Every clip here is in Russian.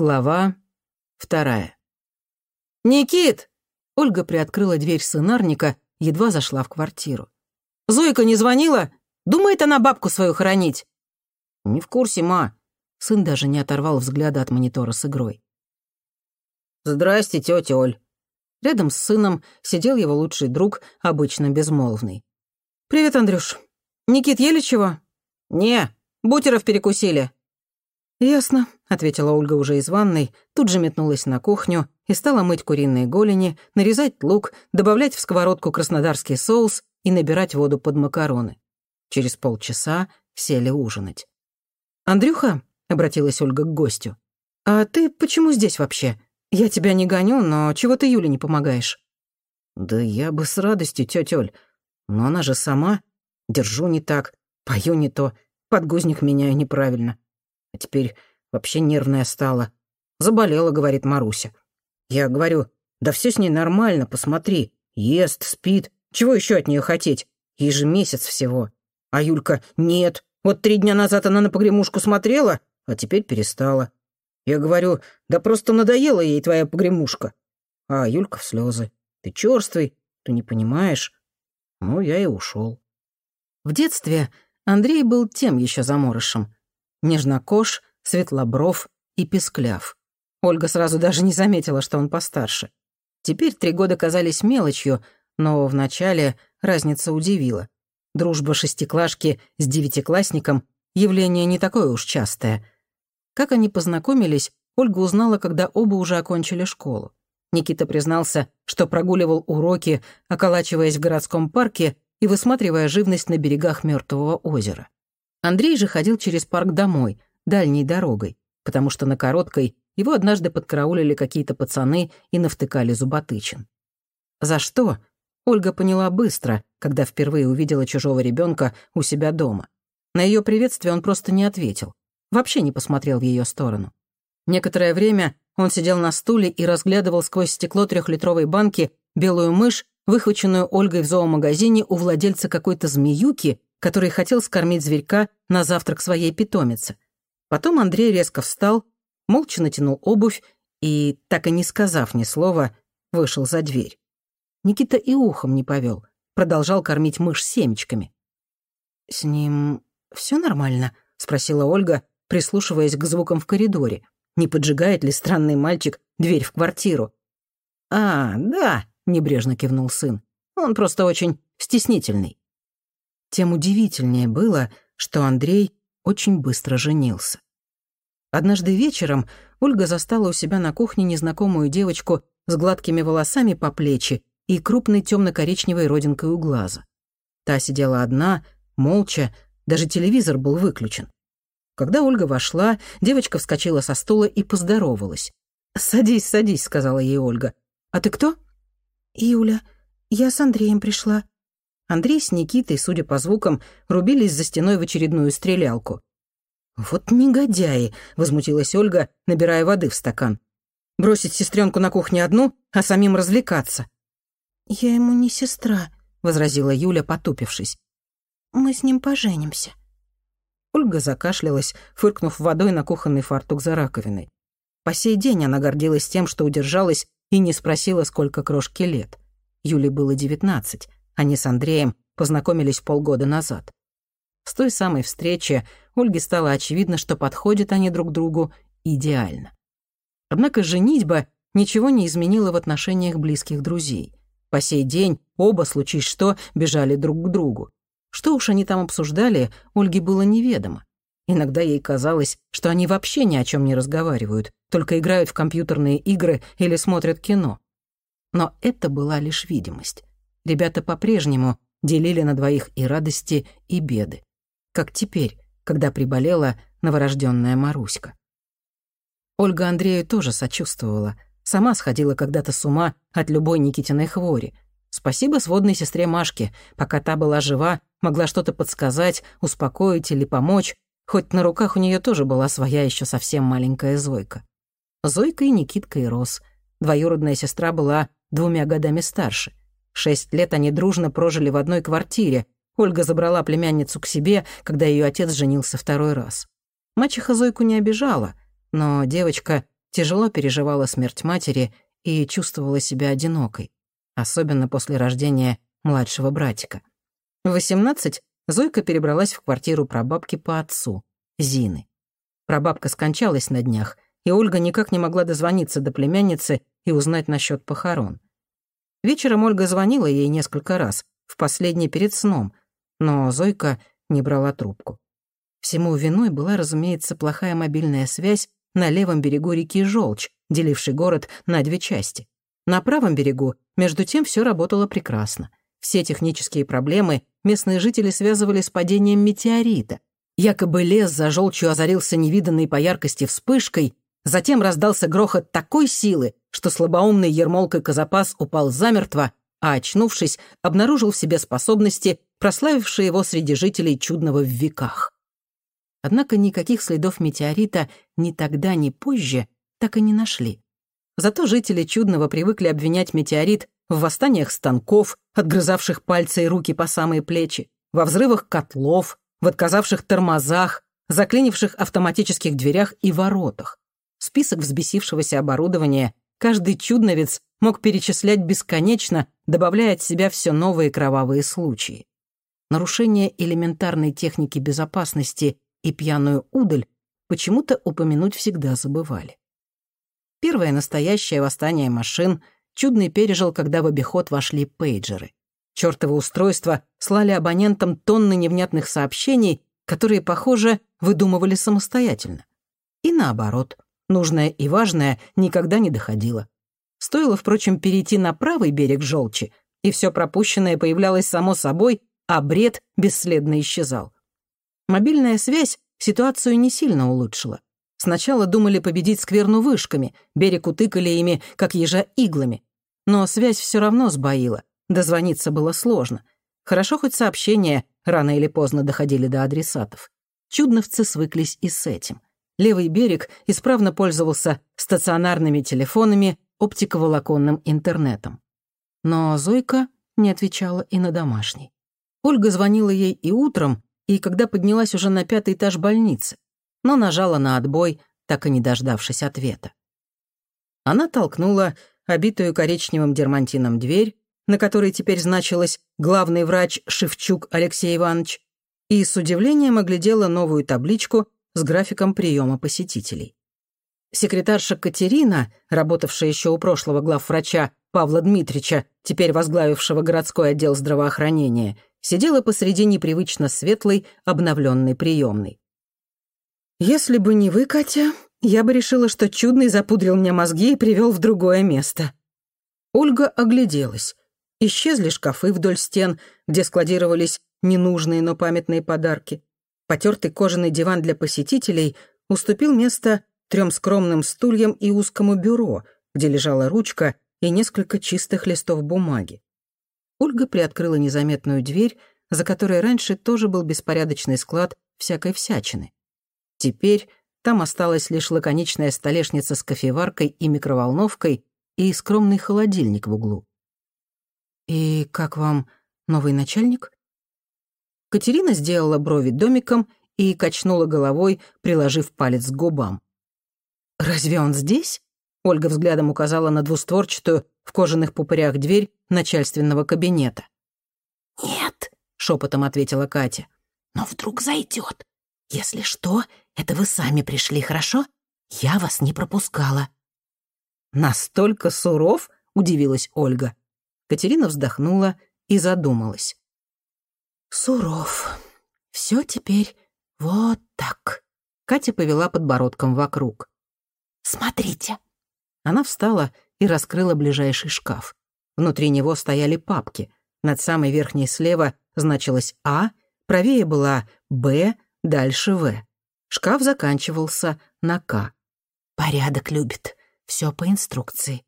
Глава вторая. «Никит!» Ольга приоткрыла дверь сынарника, едва зашла в квартиру. «Зойка не звонила? Думает она бабку свою хоронить?» «Не в курсе, ма». Сын даже не оторвал взгляда от монитора с игрой. «Здрасте, тетя Оль». Рядом с сыном сидел его лучший друг, обычно безмолвный. «Привет, Андрюш. Никит, ели чего?» «Не, бутеров перекусили». «Ясно», — ответила Ольга уже из ванной, тут же метнулась на кухню и стала мыть куриные голени, нарезать лук, добавлять в сковородку краснодарский соус и набирать воду под макароны. Через полчаса сели ужинать. «Андрюха», — обратилась Ольга к гостю, «а ты почему здесь вообще? Я тебя не гоню, но чего ты Юле не помогаешь?» «Да я бы с радостью, тётя Оль, но она же сама. Держу не так, пою не то, подгузник меняю неправильно. Теперь вообще нервная стала. Заболела, говорит Маруся. Я говорю, да все с ней нормально, посмотри. Ест, спит. Чего еще от нее хотеть? Ей же месяц всего. А Юлька, нет. Вот три дня назад она на погремушку смотрела, а теперь перестала. Я говорю, да просто надоела ей твоя погремушка. А Юлька в слезы. Ты черствый, ты не понимаешь. Ну, я и ушел. В детстве Андрей был тем еще заморышем нежнокож, светлобров и пескляв. Ольга сразу даже не заметила, что он постарше. Теперь три года казались мелочью, но вначале разница удивила. Дружба шестиклашки с девятиклассником — явление не такое уж частое. Как они познакомились, Ольга узнала, когда оба уже окончили школу. Никита признался, что прогуливал уроки, околачиваясь в городском парке и высматривая живность на берегах Мертвого озера. Андрей же ходил через парк домой, дальней дорогой, потому что на короткой его однажды подкараулили какие-то пацаны и навтыкали зуботычин. За что? Ольга поняла быстро, когда впервые увидела чужого ребенка у себя дома. На ее приветствие он просто не ответил, вообще не посмотрел в ее сторону. Некоторое время он сидел на стуле и разглядывал сквозь стекло трехлитровой банки белую мышь, выхваченную Ольгой в зоомагазине у владельца какой-то змеюки, который хотел скормить зверька на завтрак своей питомице. Потом Андрей резко встал, молча натянул обувь и, так и не сказав ни слова, вышел за дверь. Никита и ухом не повел, продолжал кормить мышь семечками. «С ним все нормально?» — спросила Ольга, прислушиваясь к звукам в коридоре. Не поджигает ли странный мальчик дверь в квартиру? «А, да», — небрежно кивнул сын. «Он просто очень стеснительный» тем удивительнее было, что Андрей очень быстро женился. Однажды вечером Ольга застала у себя на кухне незнакомую девочку с гладкими волосами по плечи и крупной темно-коричневой родинкой у глаза. Та сидела одна, молча, даже телевизор был выключен. Когда Ольга вошла, девочка вскочила со стула и поздоровалась. «Садись, садись», — сказала ей Ольга. «А ты кто?» «Юля, я с Андреем пришла», Андрей с Никитой, судя по звукам, рубились за стеной в очередную стрелялку. «Вот негодяи!» — возмутилась Ольга, набирая воды в стакан. «Бросить сестренку на кухне одну, а самим развлекаться». «Я ему не сестра», — возразила Юля, потупившись. «Мы с ним поженимся». Ольга закашлялась, фыркнув водой на кухонный фартук за раковиной. По сей день она гордилась тем, что удержалась и не спросила, сколько крошки лет. Юле было девятнадцать. Они с Андреем познакомились полгода назад. С той самой встречи Ольге стало очевидно, что подходят они друг другу идеально. Однако женитьба ничего не изменила в отношениях близких друзей. По сей день оба, случись что, бежали друг к другу. Что уж они там обсуждали, Ольге было неведомо. Иногда ей казалось, что они вообще ни о чем не разговаривают, только играют в компьютерные игры или смотрят кино. Но это была лишь видимость ребята по-прежнему делили на двоих и радости, и беды. Как теперь, когда приболела новорожденная Маруська. Ольга Андрею тоже сочувствовала. Сама сходила когда-то с ума от любой Никитиной хвори. Спасибо сводной сестре Машке, пока та была жива, могла что-то подсказать, успокоить или помочь, хоть на руках у нее тоже была своя еще совсем маленькая Зойка. Зойка и Никитка и рос. Двоюродная сестра была двумя годами старше. Шесть лет они дружно прожили в одной квартире. Ольга забрала племянницу к себе, когда ее отец женился второй раз. Мачеха Зойку не обижала, но девочка тяжело переживала смерть матери и чувствовала себя одинокой, особенно после рождения младшего братика. В 18 Зойка перебралась в квартиру прабабки по отцу, Зины. Прабабка скончалась на днях, и Ольга никак не могла дозвониться до племянницы и узнать насчет похорон. Вечером Ольга звонила ей несколько раз, в последний перед сном, но Зойка не брала трубку. Всему виной была, разумеется, плохая мобильная связь на левом берегу реки Желчь, делившей город на две части. На правом берегу, между тем, все работало прекрасно. Все технические проблемы местные жители связывали с падением метеорита. Якобы лес за желчью озарился невиданной по яркости вспышкой, затем раздался грохот такой силы, что слабоумный Ермолка Казапас упал замертво, а, очнувшись, обнаружил в себе способности, прославившие его среди жителей чудного в веках. Однако никаких следов метеорита ни тогда, ни позже так и не нашли. Зато жители Чудного привыкли обвинять метеорит в восстаниях станков, отгрызавших пальцы и руки по самые плечи, во взрывах котлов, в отказавших тормозах, заклинивших автоматических дверях и воротах. Список взбесившегося оборудования каждый чудновец мог перечислять бесконечно, добавляя от себя все новые кровавые случаи. Нарушение элементарной техники безопасности и пьяную удаль почему-то упомянуть всегда забывали. Первое настоящее восстание машин Чудный пережил, когда в обиход вошли пейджеры. Чёртовы устройства слали абонентам тонны невнятных сообщений, которые, похоже, выдумывали самостоятельно. И наоборот, нужное и важное никогда не доходило. Стоило, впрочем, перейти на правый берег желчи, и все пропущенное появлялось само собой, а бред бесследно исчезал. Мобильная связь ситуацию не сильно улучшила. Сначала думали победить скверну вышками, берег утыкали ими, как ежа иглами. Но связь все равно сбоила, дозвониться было сложно. Хорошо хоть сообщения рано или поздно доходили до адресатов. Чудновцы свыклись и с этим. Левый берег исправно пользовался стационарными телефонами, оптиковолоконным интернетом. Но Зойка не отвечала и на домашний. Ольга звонила ей и утром, и когда поднялась уже на пятый этаж больницы, но нажала на отбой, так и не дождавшись ответа. Она толкнула обитую коричневым дермантином дверь, на которой теперь значилось «Главный врач Шевчук Алексей Иванович», и с удивлением оглядела новую табличку с графиком приема посетителей. Секретарша Катерина, работавшая еще у прошлого главврача Павла Дмитрича, теперь возглавившего городской отдел здравоохранения, сидела посреди непривычно светлой, обновленной приемной. «Если бы не вы, Катя, я бы решила, что чудный запудрил мне мозги и привел в другое место». Ольга огляделась. Исчезли шкафы вдоль стен, где складировались ненужные, но памятные подарки. Потертый кожаный диван для посетителей уступил место трем скромным стульям и узкому бюро, где лежала ручка и несколько чистых листов бумаги. Ольга приоткрыла незаметную дверь, за которой раньше тоже был беспорядочный склад всякой всячины. Теперь там осталась лишь лаконичная столешница с кофеваркой и микроволновкой и скромный холодильник в углу. «И как вам новый начальник?» Катерина сделала брови домиком и качнула головой, приложив палец к губам. «Разве он здесь?» Ольга взглядом указала на двустворчатую в кожаных пупырях дверь начальственного кабинета. «Нет», — шепотом ответила Катя. «Но вдруг зайдет. Если что, это вы сами пришли, хорошо? Я вас не пропускала». «Настолько суров?» — удивилась Ольга. Катерина вздохнула и задумалась. «Суров. Все теперь вот так». Катя повела подбородком вокруг. «Смотрите». Она встала и раскрыла ближайший шкаф. Внутри него стояли папки. Над самой верхней слева значилось «А», правее была «Б», дальше «В». Шкаф заканчивался на «К». «Порядок любит. Все по инструкции.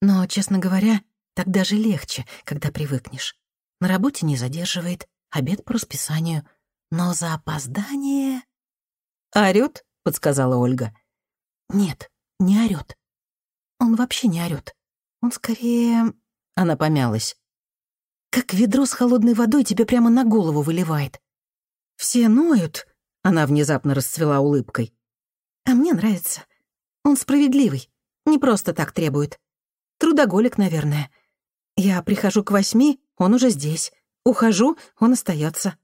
Но, честно говоря, так даже легче, когда привыкнешь. На работе не задерживает, обед по расписанию. Но за опоздание...» «Орёт?» — подсказала Ольга. «Нет, не орёт. Он вообще не орёт. Он скорее...» Она помялась. «Как ведро с холодной водой тебе прямо на голову выливает. Все ноют, она внезапно расцвела улыбкой. «А мне нравится. Он справедливый, не просто так требует. Трудоголик, наверное. Я прихожу к восьми, он уже здесь. Ухожу, он остается.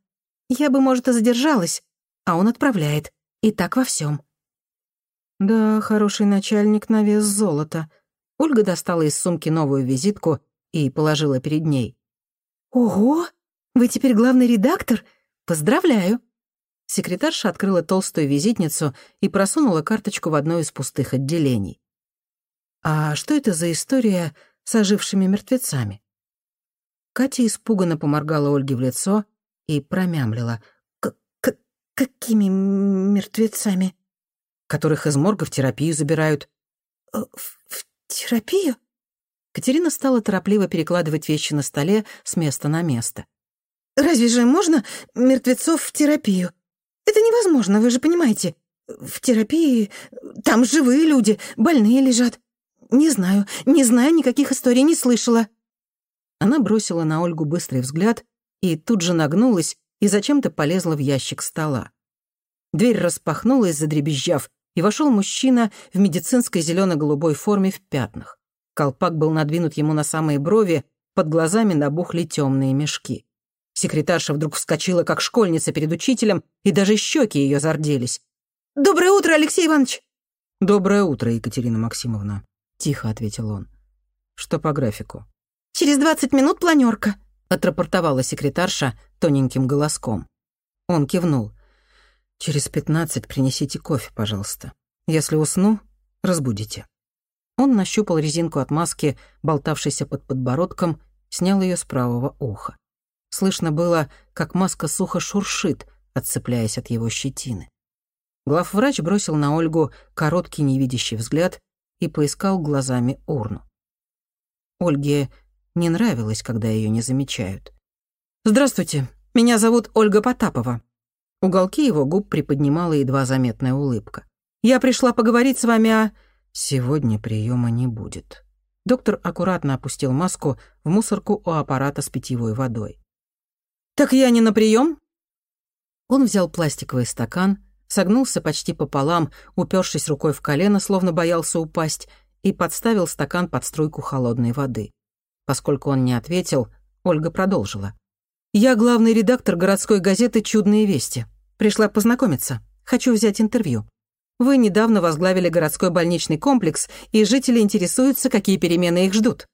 Я бы, может, и задержалась, а он отправляет. И так во всем. Да, хороший начальник на вес золота. Ольга достала из сумки новую визитку и положила перед ней. «Ого! Вы теперь главный редактор? Поздравляю!» Секретарша открыла толстую визитницу и просунула карточку в одно из пустых отделений. «А что это за история с ожившими мертвецами?» Катя испуганно поморгала Ольге в лицо и промямлила. К -к «Какими мертвецами?» «Которых из морга в терапию забирают». «Э, «В, в терапию?» Катерина стала торопливо перекладывать вещи на столе с места на место. «Разве же можно мертвецов в терапию? Это невозможно, вы же понимаете. В терапии там живые люди, больные лежат. Не знаю, не знаю, никаких историй не слышала». Она бросила на Ольгу быстрый взгляд и тут же нагнулась и зачем-то полезла в ящик стола. Дверь распахнулась, задребезжав, и вошел мужчина в медицинской зелено-голубой форме в пятнах. Колпак был надвинут ему на самые брови, под глазами набухли темные мешки. Секретарша вдруг вскочила, как школьница перед учителем, и даже щеки ее зарделись. «Доброе утро, Алексей Иванович!» «Доброе утро, Екатерина Максимовна», — тихо ответил он. «Что по графику?» «Через двадцать минут планерка», — отрапортовала секретарша тоненьким голоском. Он кивнул. «Через пятнадцать принесите кофе, пожалуйста. Если усну, разбудите». Он нащупал резинку от маски, болтавшейся под подбородком, снял ее с правого уха. Слышно было, как маска сухо шуршит, отцепляясь от его щетины. Главврач бросил на Ольгу короткий невидящий взгляд и поискал глазами урну. Ольге не нравилось, когда ее не замечают. «Здравствуйте, меня зовут Ольга Потапова». Уголки его губ приподнимала едва заметная улыбка. «Я пришла поговорить с вами о...» Сегодня приема не будет. Доктор аккуратно опустил маску в мусорку у аппарата с питьевой водой. «Так я не на прием? Он взял пластиковый стакан, согнулся почти пополам, упершись рукой в колено, словно боялся упасть, и подставил стакан под струйку холодной воды. Поскольку он не ответил, Ольга продолжила. «Я главный редактор городской газеты «Чудные вести». Пришла познакомиться. Хочу взять интервью. Вы недавно возглавили городской больничный комплекс, и жители интересуются, какие перемены их ждут».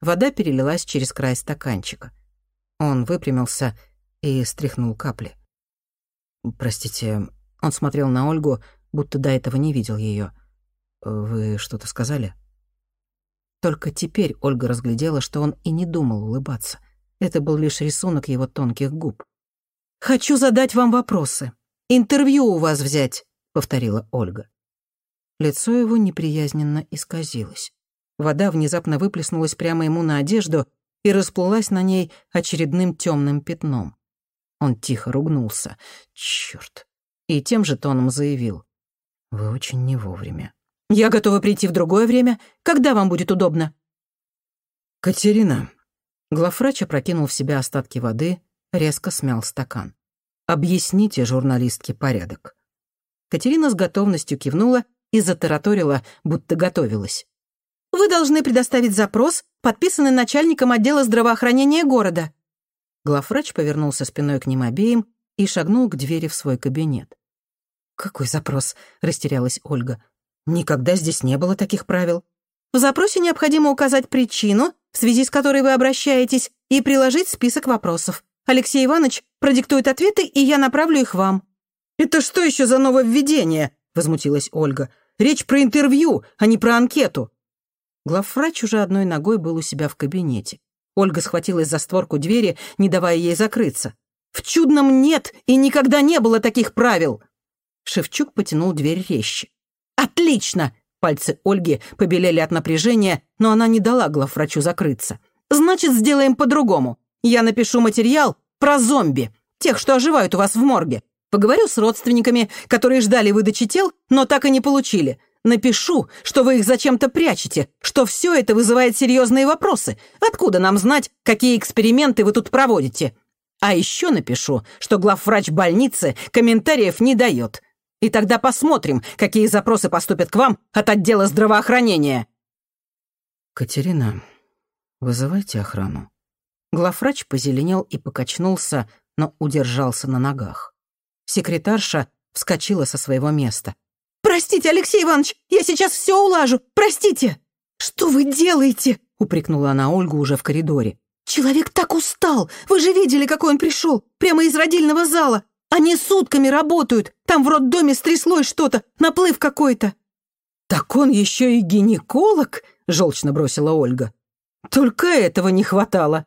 Вода перелилась через край стаканчика. Он выпрямился и стряхнул капли. «Простите», — он смотрел на Ольгу, будто до этого не видел ее. «Вы что-то сказали?» Только теперь Ольга разглядела, что он и не думал улыбаться. Это был лишь рисунок его тонких губ. «Хочу задать вам вопросы. Интервью у вас взять повторила Ольга. Лицо его неприязненно исказилось. Вода внезапно выплеснулась прямо ему на одежду и расплылась на ней очередным темным пятном. Он тихо ругнулся. Черт! И тем же тоном заявил. «Вы очень не вовремя. Я готова прийти в другое время, когда вам будет удобно». «Катерина». Главврач опрокинул в себя остатки воды, резко смял стакан. «Объясните журналистке порядок». Катерина с готовностью кивнула и затараторила, будто готовилась. «Вы должны предоставить запрос, подписанный начальником отдела здравоохранения города». Главврач повернулся спиной к ним обеим и шагнул к двери в свой кабинет. «Какой запрос?» — растерялась Ольга. «Никогда здесь не было таких правил». «В запросе необходимо указать причину, в связи с которой вы обращаетесь, и приложить список вопросов. Алексей Иванович продиктует ответы, и я направлю их вам». «Это что еще за нововведение?» — возмутилась Ольга. «Речь про интервью, а не про анкету». Главврач уже одной ногой был у себя в кабинете. Ольга схватилась за створку двери, не давая ей закрыться. «В чудном нет и никогда не было таких правил!» Шевчук потянул дверь резче. «Отлично!» Пальцы Ольги побелели от напряжения, но она не дала главврачу закрыться. «Значит, сделаем по-другому. Я напишу материал про зомби, тех, что оживают у вас в морге. Поговорю с родственниками, которые ждали выдачи тел, но так и не получили. Напишу, что вы их зачем-то прячете, что все это вызывает серьезные вопросы. Откуда нам знать, какие эксперименты вы тут проводите? А еще напишу, что главврач больницы комментариев не дает. И тогда посмотрим, какие запросы поступят к вам от отдела здравоохранения». «Катерина, вызывайте охрану». Главврач позеленел и покачнулся, но удержался на ногах. Секретарша вскочила со своего места. «Простите, Алексей Иванович, я сейчас все улажу! Простите!» «Что вы делаете?» — упрекнула она Ольгу уже в коридоре. «Человек так устал! Вы же видели, какой он пришел! Прямо из родильного зала! Они сутками работают! Там в роддоме стряслось что-то, наплыв какой-то!» «Так он еще и гинеколог?» — желчно бросила Ольга. «Только этого не хватало!»